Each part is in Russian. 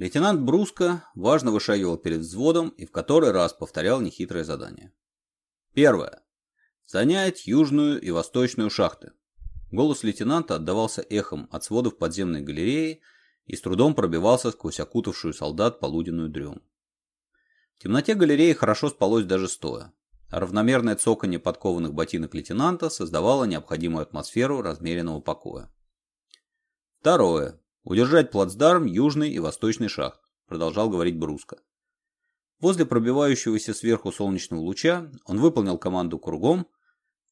Лейтенант Бруско важно вышагивал перед взводом и в который раз повторял нехитрое задание. Первое. Занять южную и восточную шахты. Голос лейтенанта отдавался эхом от сводов подземной галереи и с трудом пробивался сквозь окутавшую солдат полуденную дрему. В темноте галереи хорошо спалось даже стоя. Равномерное цоканье подкованных ботинок лейтенанта создавало необходимую атмосферу размеренного покоя. Второе. Удержать плацдарм южный и восточный шахт, продолжал говорить Бруско. Возле пробивающегося сверху солнечного луча он выполнил команду кругом,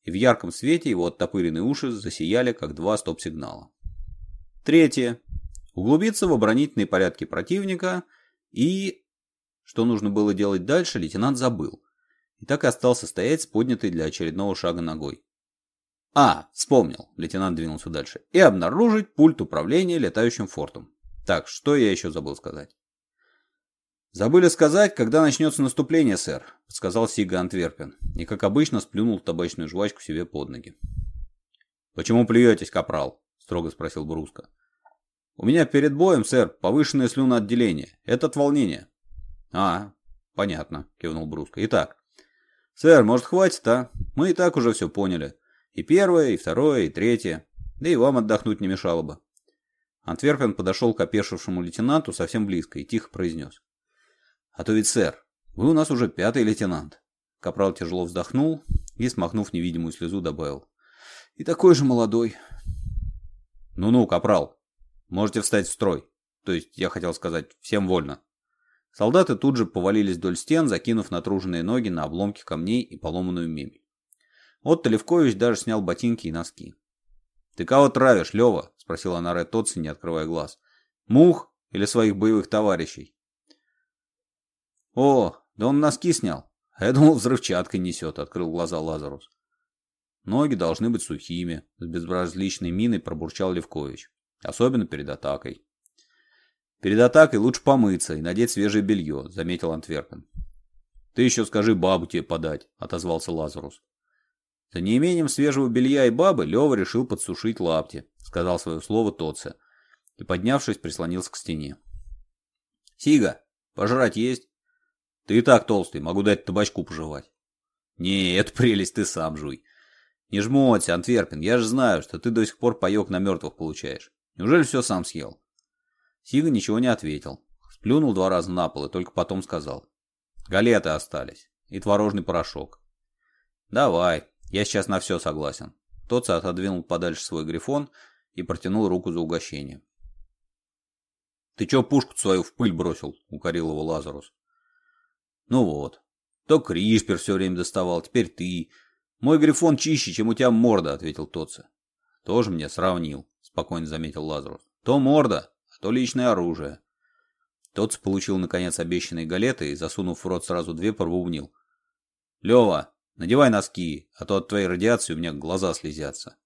и в ярком свете его оттопыренные уши засияли, как два стоп-сигнала. Третье. Углубиться в оборонительные порядки противника и... Что нужно было делать дальше, лейтенант забыл. И так и остался стоять с поднятой для очередного шага ногой. А, вспомнил, лейтенант двинулся дальше. И обнаружить пульт управления летающим фортом. Так, что я еще забыл сказать? Забыли сказать, когда начнется наступление, сэр, подсказал Сига Антверпен. И, как обычно, сплюнул табачную жвачку себе под ноги. Почему плюетесь, капрал? строго спросил Бруско. У меня перед боем, сэр, повышенное слюноотделение. Это от волнения. А, понятно, кивнул Бруско. Итак, сэр, может, хватит, а? Мы и так уже все поняли. И первое, и второе, и третье. Да и вам отдохнуть не мешало бы. Антверпен подошел к опешившему лейтенанту совсем близко и тихо произнес. «А то ведь, сэр, вы у нас уже пятый лейтенант». Капрал тяжело вздохнул и, смахнув невидимую слезу, добавил. «И такой же молодой». «Ну-ну, капрал, можете встать в строй. То есть, я хотел сказать, всем вольно». Солдаты тут же повалились вдоль стен, закинув натруженные ноги на обломки камней и поломанную мебель. Отто Левкович даже снял ботинки и носки. «Ты кого травишь, Лева?» – спросила Наре Тотси, не открывая глаз. «Мух или своих боевых товарищей?» «О, да он носки снял. А я думал, взрывчаткой несет», – открыл глаза Лазарус. «Ноги должны быть сухими», – с безразличной миной пробурчал Левкович. «Особенно перед атакой». «Перед атакой лучше помыться и надеть свежее белье», – заметил Антверпен. «Ты еще скажи бабу тебе подать», – отозвался Лазарус. За неимением свежего белья и бабы Лева решил подсушить лапти, сказал свое слово Тоце и, поднявшись, прислонился к стене. «Сига, пожрать есть?» «Ты и так толстый, могу дать табачку пожевать». «Не, эту прелесть ты сам жуй». «Не жмоться, Антверпен, я же знаю, что ты до сих пор паек на мёртвых получаешь. Неужели всё сам съел?» Сига ничего не ответил. Сплюнул два раза на пол и только потом сказал. «Галеты остались. И творожный порошок». «Давай, я сейчас на все согласен. Тот отодвинул подальше свой грифон и протянул руку за угощение. «Ты чё пушку свою в пыль бросил?» — укорил его Лазарус. «Ну вот. То Криспер все время доставал, теперь ты. Мой грифон чище, чем у тебя морда», — ответил Тотца. «Тоже мне сравнил», — спокойно заметил Лазарус. «То морда, а то личное оружие». Тотц получил, наконец, обещанные галеты и, засунув в рот сразу две, пробубнил. Лева. Надевай носки, а то от твоей радиации у меня глаза слезятся.